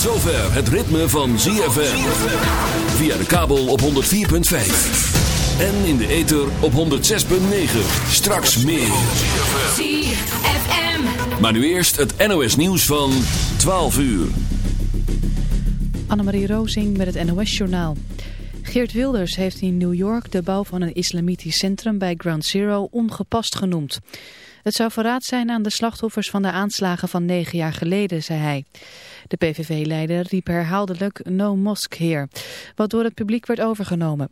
Tot zover het ritme van ZFM. Via de kabel op 104.5. En in de ether op 106.9. Straks meer. ZFM. Maar nu eerst het NOS nieuws van 12 uur. Annemarie Rozing met het NOS-journaal. Geert Wilders heeft in New York de bouw van een islamitisch centrum bij Ground Zero ongepast genoemd. Het zou verraad zijn aan de slachtoffers van de aanslagen van negen jaar geleden, zei hij. De PVV-leider riep herhaaldelijk no mosque here, wat door het publiek werd overgenomen.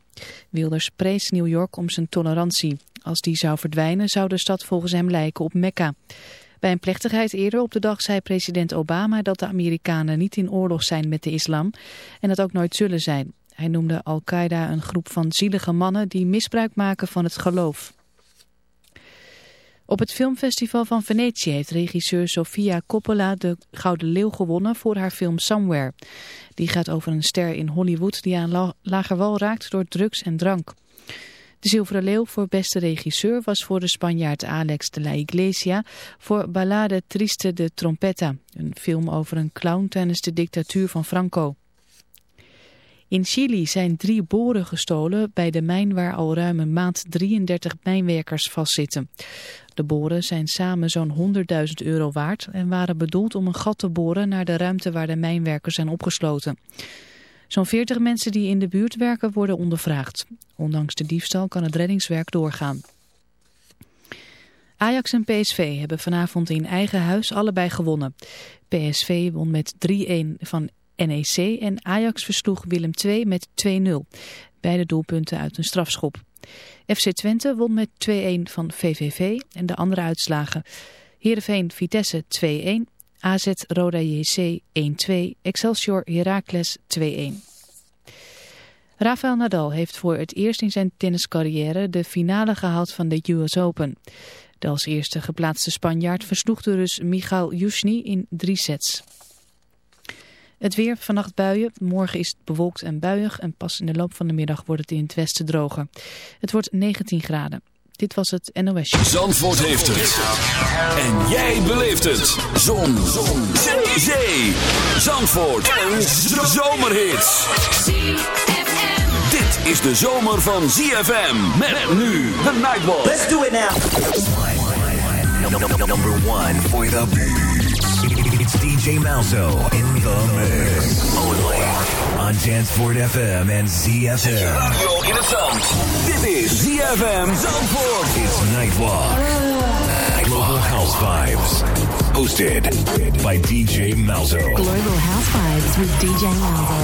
Wilders prees New York om zijn tolerantie. Als die zou verdwijnen, zou de stad volgens hem lijken op Mekka. Bij een plechtigheid eerder op de dag zei president Obama dat de Amerikanen niet in oorlog zijn met de islam en dat ook nooit zullen zijn. Hij noemde Al-Qaeda een groep van zielige mannen die misbruik maken van het geloof. Op het filmfestival van Venetië heeft regisseur Sofia Coppola de Gouden Leeuw gewonnen voor haar film Somewhere. Die gaat over een ster in Hollywood die aan la lager wal raakt door drugs en drank. De Zilveren Leeuw voor beste regisseur was voor de Spanjaard Alex de la Iglesia voor Ballade Triste de Trompetta, een film over een clown tijdens de dictatuur van Franco. In Chili zijn drie boren gestolen bij de mijn waar al ruim een maand 33 mijnwerkers vastzitten. De boren zijn samen zo'n 100.000 euro waard en waren bedoeld om een gat te boren naar de ruimte waar de mijnwerkers zijn opgesloten. Zo'n 40 mensen die in de buurt werken worden ondervraagd. Ondanks de diefstal kan het reddingswerk doorgaan. Ajax en PSV hebben vanavond in eigen huis allebei gewonnen. PSV won met 3-1 van NEC en Ajax versloeg Willem II met 2-0. Beide doelpunten uit een strafschop. FC Twente won met 2-1 van VVV en de andere uitslagen. Heerenveen Vitesse 2-1, AZ Roda JC 1-2, Excelsior Heracles 2-1. Rafael Nadal heeft voor het eerst in zijn tenniscarrière de finale gehaald van de US Open. De als eerste geplaatste Spanjaard versloeg de Rus Michal Yushny in drie sets. Het weer, vannacht buien. Morgen is het bewolkt en buiig en pas in de loop van de middag wordt het in het westen droger. Het wordt 19 graden. Dit was het NOS. Zandvoort heeft het. En jij beleeft het. Zon. Zon. Zee. Zee. Zandvoort. Een zomerhit. Dit is de zomer van ZFM. Met nu de Nightwalk. Let's do it now. Number one for the beats. It's DJ Malzo in the mix. Only on Danceport FM and ZFM. Radio in het zand. Dit is ZFM Zandvoort. It's Nightwalk. Global House Vibes. Hosted by DJ Malzo. Global House Vibes with DJ Malzo.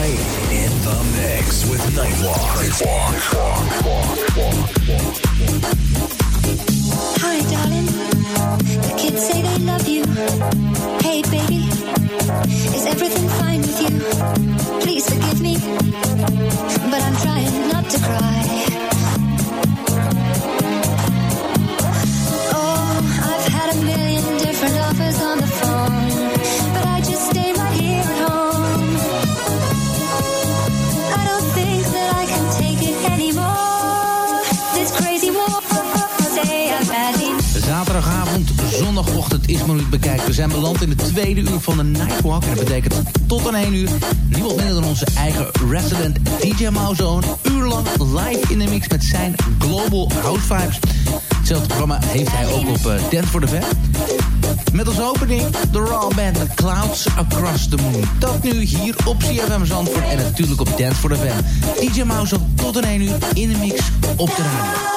In the mix with Nightwalk. Hi, darling. The kids say they love you. Hey, baby. Is everything fine with you? Please forgive me. But I'm trying not to cry. Is maar nu bekijkt. We zijn beland in het tweede uur van de Nightwalk. En dat betekent tot aan 1 uur niemand minder dan onze eigen resident DJ Mauzo. Een uur lang live in de mix met zijn Global House Vibes. Hetzelfde programma heeft hij ook op uh, Dance for the Vet. Met als opening de Raw Band met Clouds Across the Moon. Dat nu hier op CFM Zandvoort en natuurlijk op Dance for the Vet. DJ Mauzo tot aan 1 uur in de mix op de radio.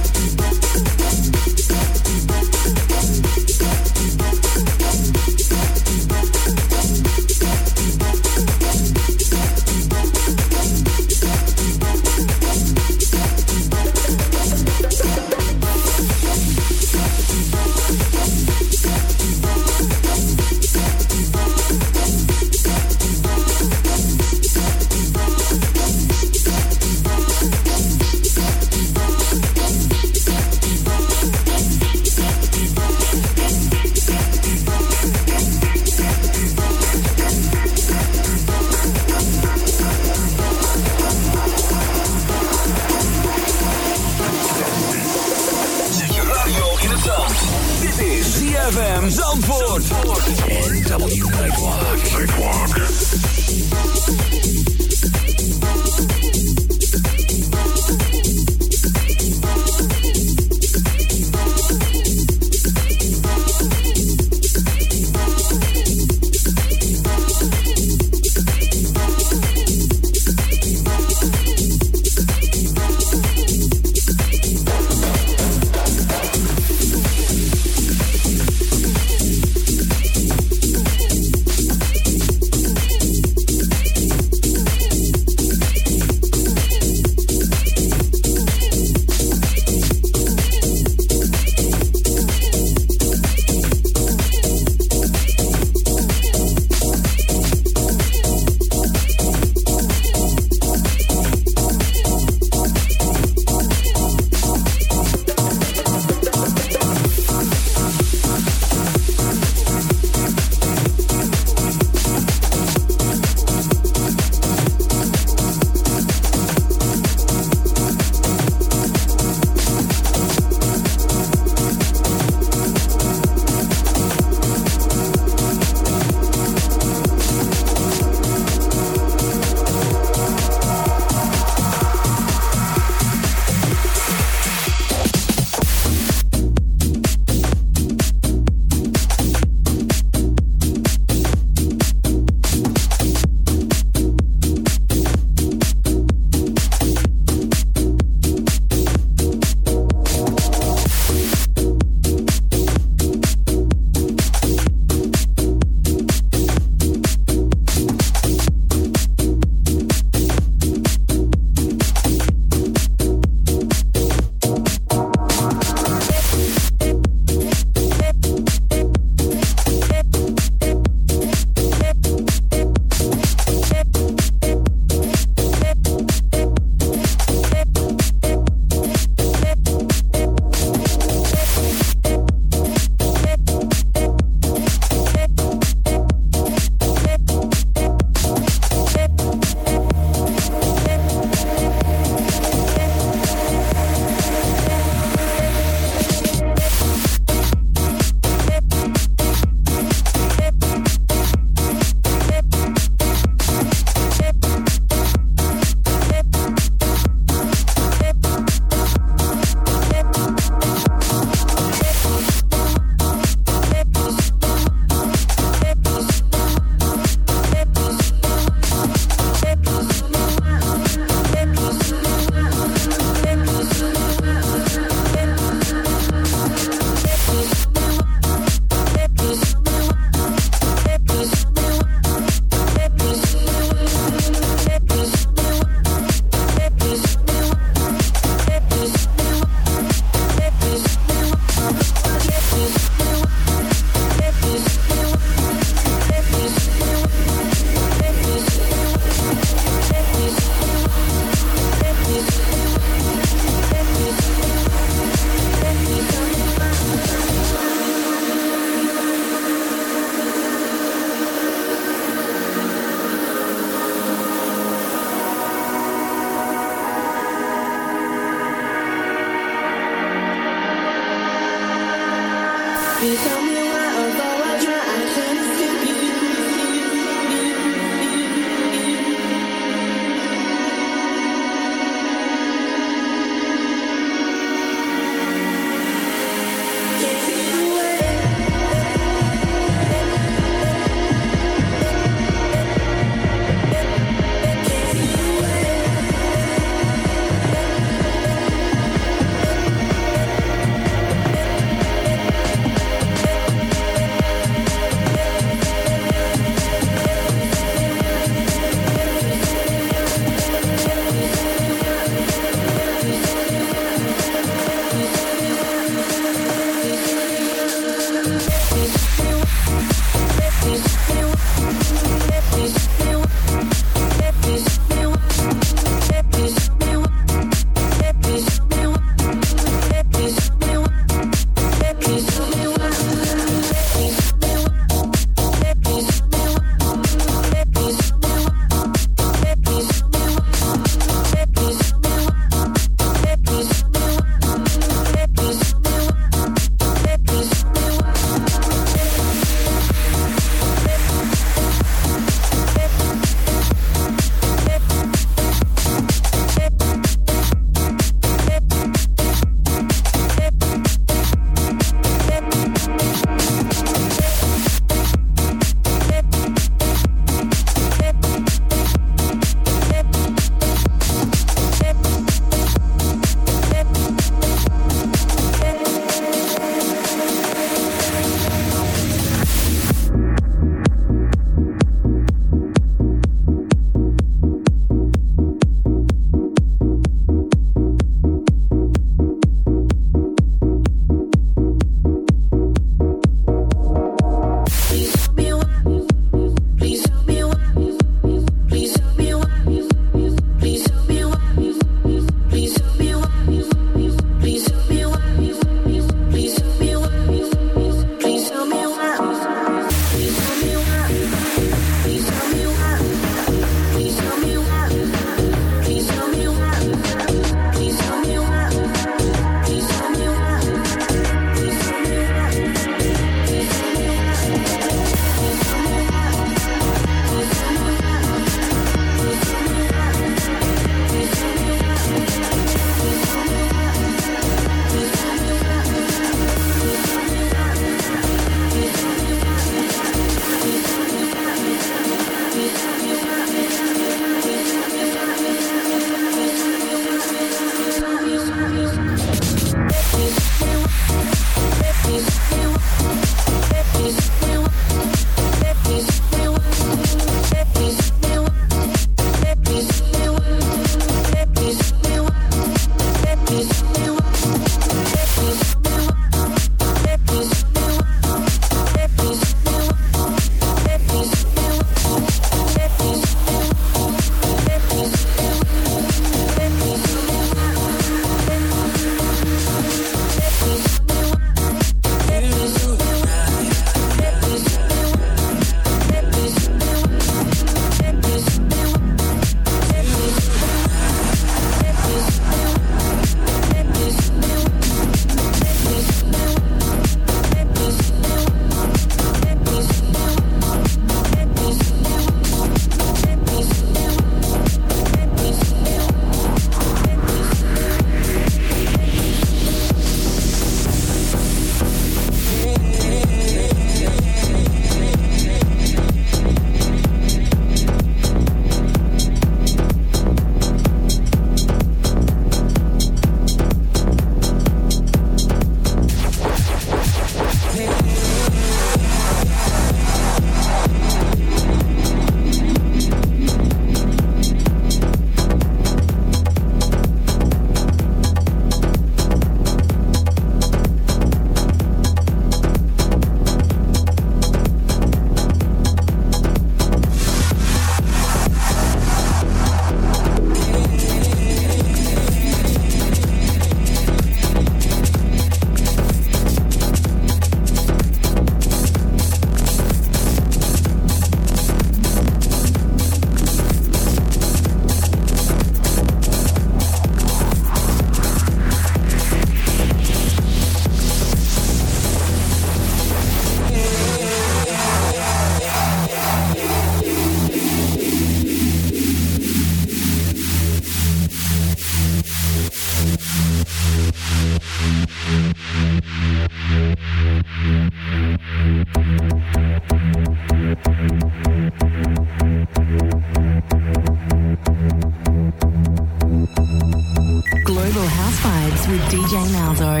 With DJ Malzo.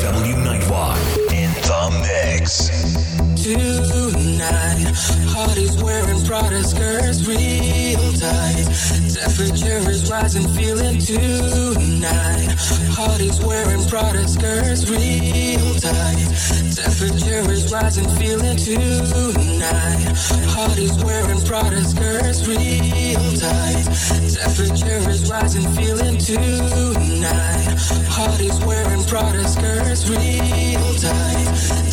W Nightwalk in the mix. Tonight. Heart is wearing Prada skirts real tight. Temperature is rising, feeling tonight. Heart is wearing Prada skirts real tight. Temperature is rising, feeling tonight. Heart is wearing Prada skirts real tight. Temperature is rising, feeling tonight. Heart is wearing Prada skirts real tight.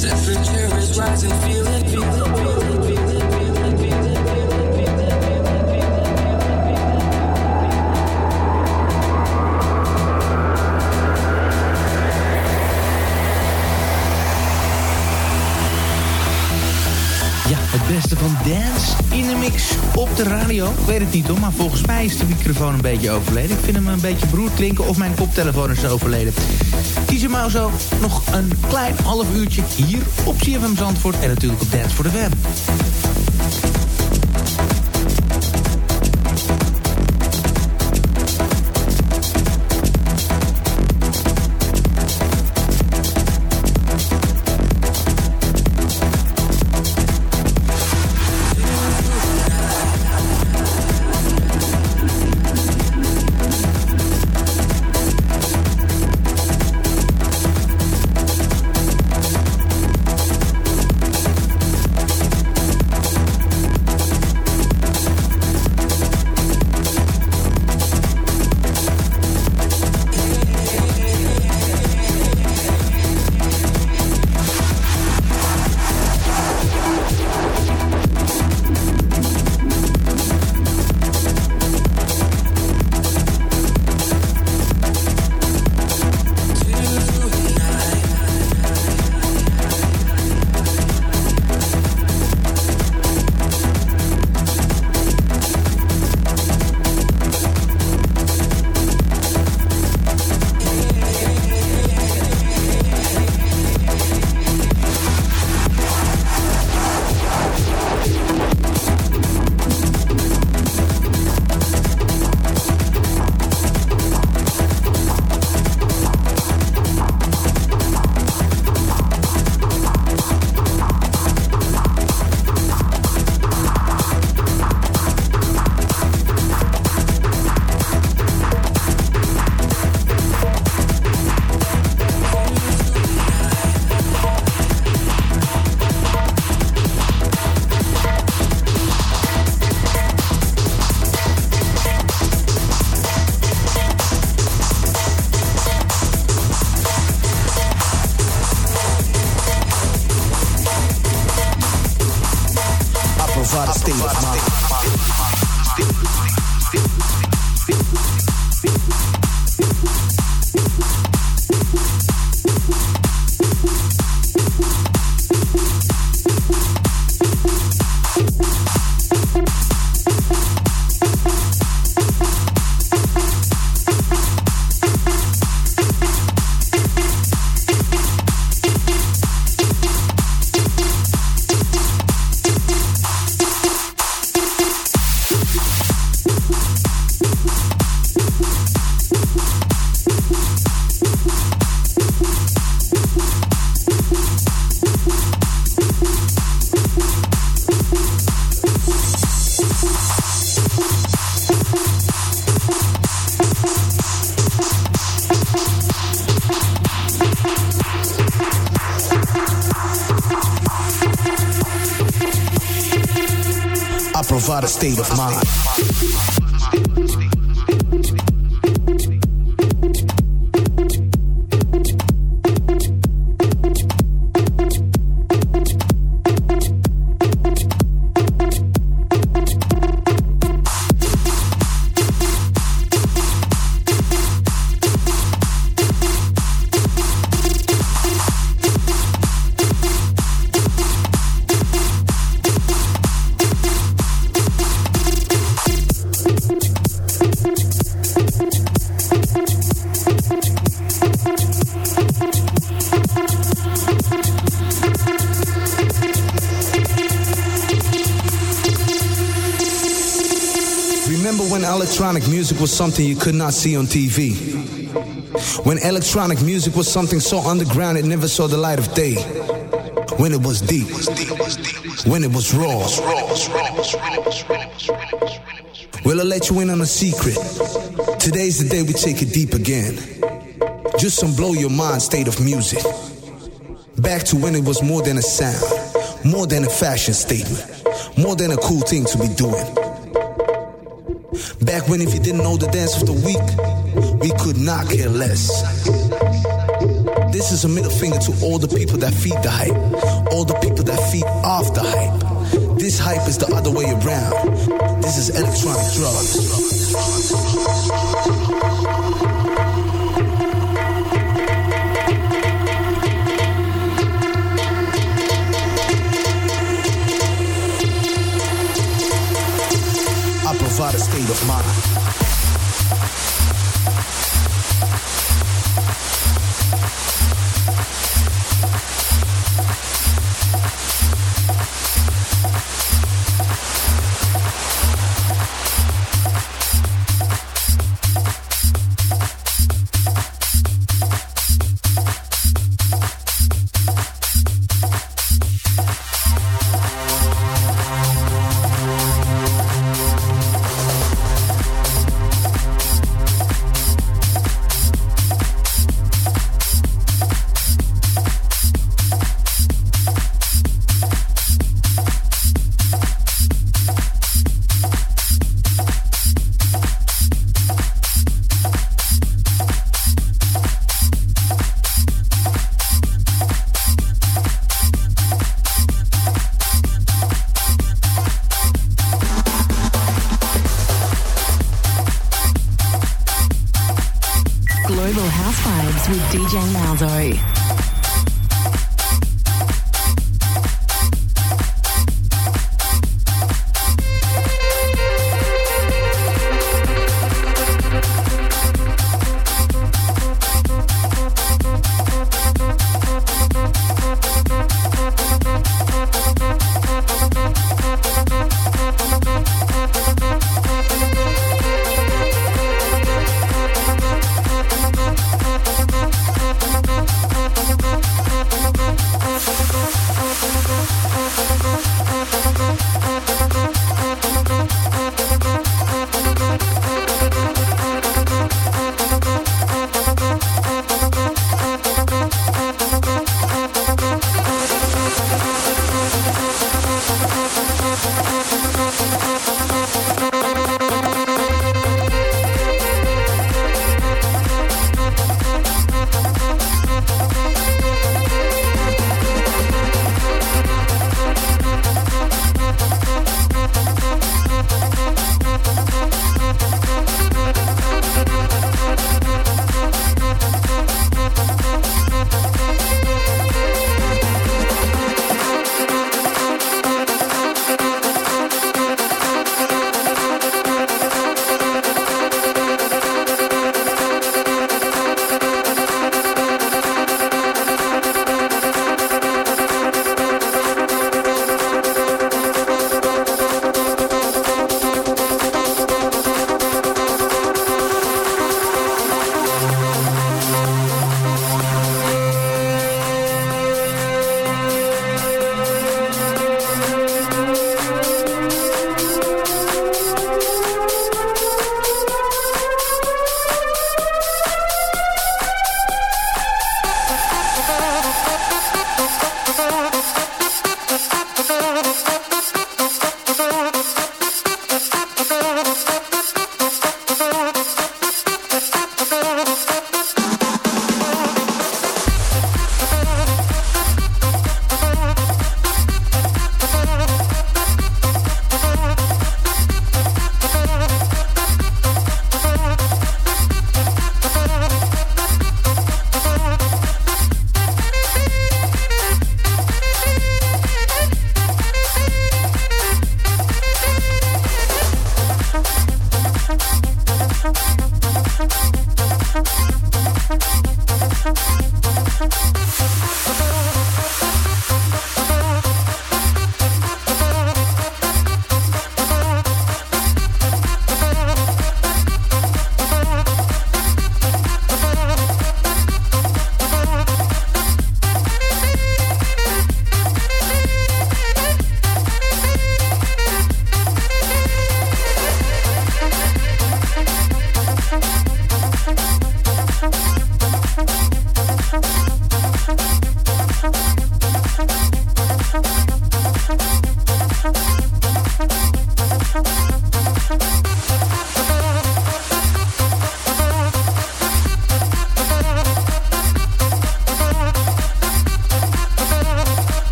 Temperature is rising, Ja, het beste van dance in de mix op de radio. Ik weet het niet hoor, maar volgens mij is de microfoon een beetje overleden. Ik vind hem een beetje broer klinken of mijn koptelefoon is overleden. Hem nou zo nog een klein half uurtje hier op CFM Zandvoort en natuurlijk op Dance voor de Web. Music was something you could not see on TV. When electronic music was something so underground it never saw the light of day. When it was deep. When it was raw. Well, I'll let you in on a secret. Today's the day we take it deep again. Just some blow your mind state of music. Back to when it was more than a sound, more than a fashion statement, more than a cool thing to be doing. Back when if you didn't know the dance of the week, we could not care less. This is a middle finger to all the people that feed the hype, all the people that feed off the hype. This hype is the other way around. This is electronic drugs. of mine.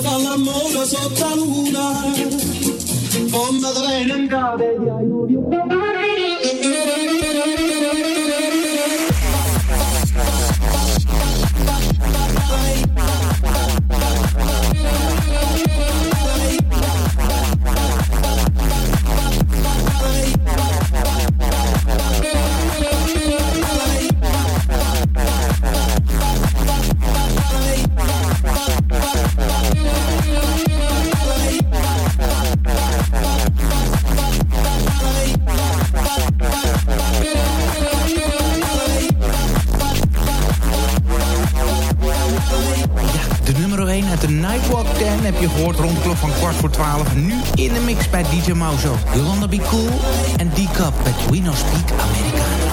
Senza dall'amore sotto la luna, come in cave di aiuto. Mauzo. Yolanda Be Cool en D-Cup met We No Speak Americano.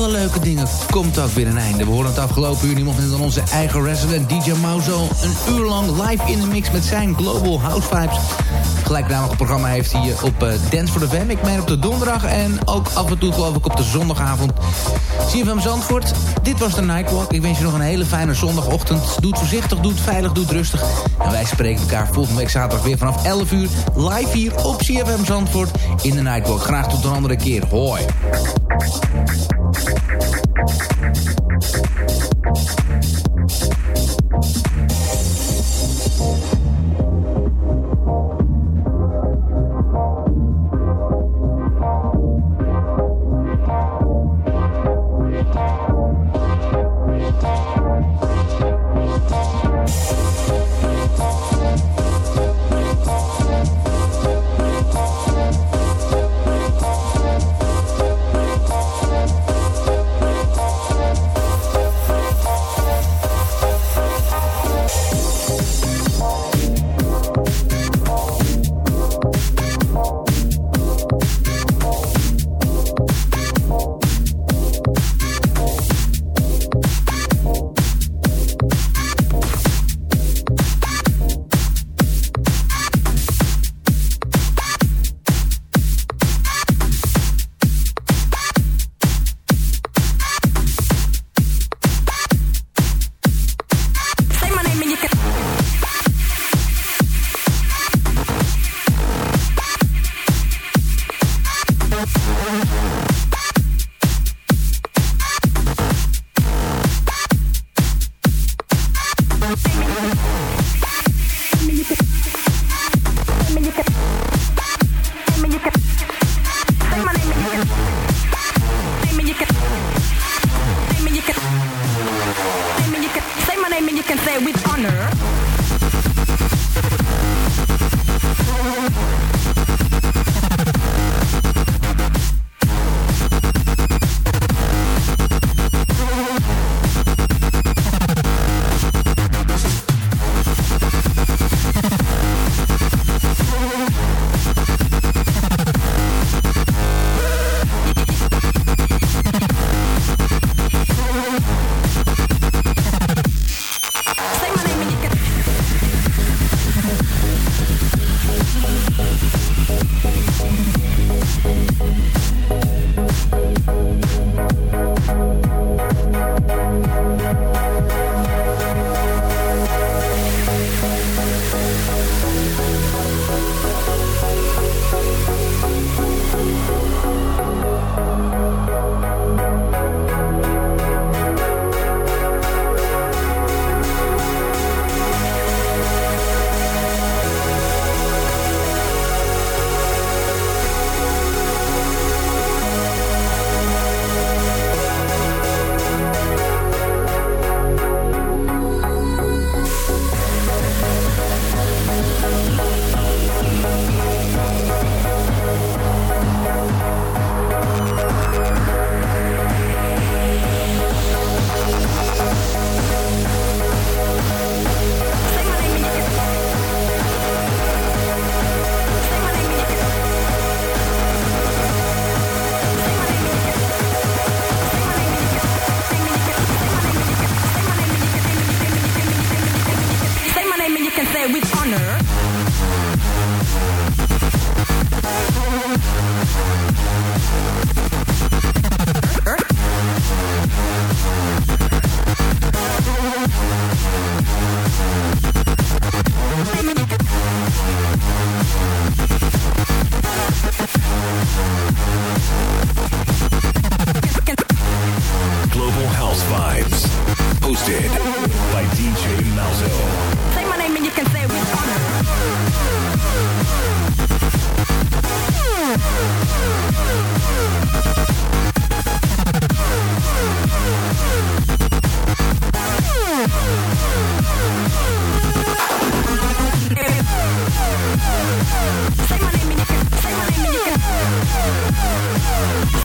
Alle leuke dingen komt ook weer een einde. We horen het afgelopen uur niemand dan onze eigen resident DJ Mauzo... een uur lang live in de mix met zijn Global House Vibes. Gelijknamige programma heeft hij op uh, Dance for the Fam. Ik meen op de donderdag en ook af en toe geloof ik op de zondagavond. CFM Zandvoort, dit was de Nightwalk. Ik wens je nog een hele fijne zondagochtend. Doe het voorzichtig, doe het veilig, doe het rustig. En wij spreken elkaar volgende week zaterdag weer vanaf 11 uur... live hier op CFM Zandvoort in de Nightwalk. Graag tot een andere keer. Hoi.